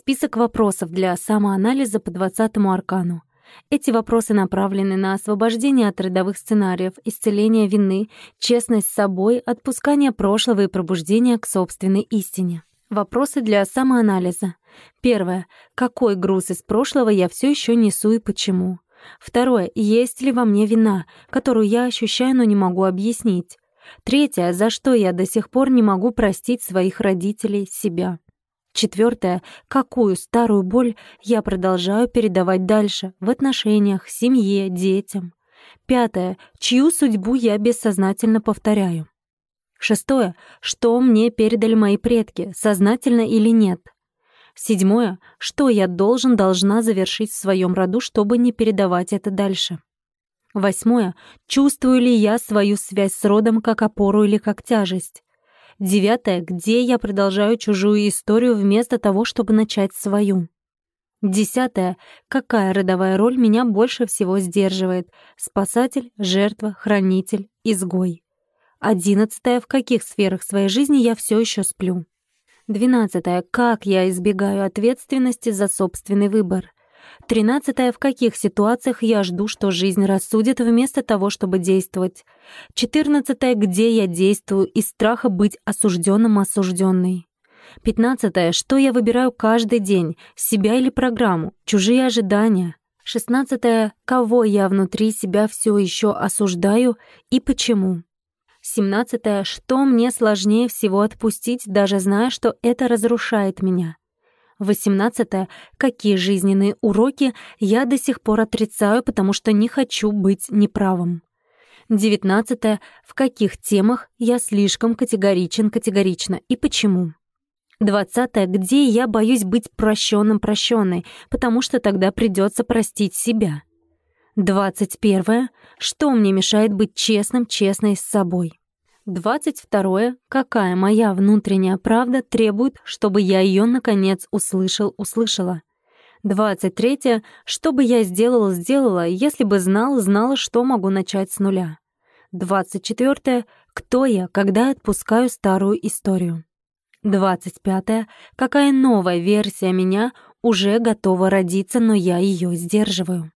Список вопросов для самоанализа по 20-му аркану. Эти вопросы направлены на освобождение от родовых сценариев, исцеление вины, честность с собой, отпускание прошлого и пробуждение к собственной истине. Вопросы для самоанализа. Первое. Какой груз из прошлого я все еще несу и почему? Второе. Есть ли во мне вина, которую я ощущаю, но не могу объяснить? Третье. За что я до сих пор не могу простить своих родителей, себя? Четвертое. Какую старую боль я продолжаю передавать дальше в отношениях, семье, детям? Пятое. Чью судьбу я бессознательно повторяю? Шестое. Что мне передали мои предки, сознательно или нет? Седьмое. Что я должен, должна завершить в своем роду, чтобы не передавать это дальше? Восьмое. Чувствую ли я свою связь с родом как опору или как тяжесть? Девятое. Где я продолжаю чужую историю вместо того, чтобы начать свою? Десятое. Какая родовая роль меня больше всего сдерживает? Спасатель, жертва, хранитель, изгой. Одиннадцатое. В каких сферах своей жизни я все еще сплю? Двенадцатое. Как я избегаю ответственности за собственный выбор? Тринадцатое. В каких ситуациях я жду, что жизнь рассудит вместо того, чтобы действовать? Четырнадцатое. Где я действую из страха быть осужденным осужденной? Пятнадцатое. Что я выбираю каждый день? Себя или программу? Чужие ожидания? Шестнадцатое. Кого я внутри себя все еще осуждаю и почему? Семнадцатое. Что мне сложнее всего отпустить, даже зная, что это разрушает меня? 18. Какие жизненные уроки я до сих пор отрицаю, потому что не хочу быть неправым. 19. В каких темах я слишком категоричен, категорично и почему? 20. Где я боюсь быть прощенным, прощенной, потому что тогда придется простить себя. 21. Что мне мешает быть честным, честной с собой? Двадцать второе. Какая моя внутренняя правда требует, чтобы я ее наконец услышал, услышала? Двадцать третье. Что бы я сделала, сделала, если бы знал, знала, что могу начать с нуля? Двадцать четвертое. Кто я, когда отпускаю старую историю? Двадцать пятое. Какая новая версия меня уже готова родиться, но я ее сдерживаю?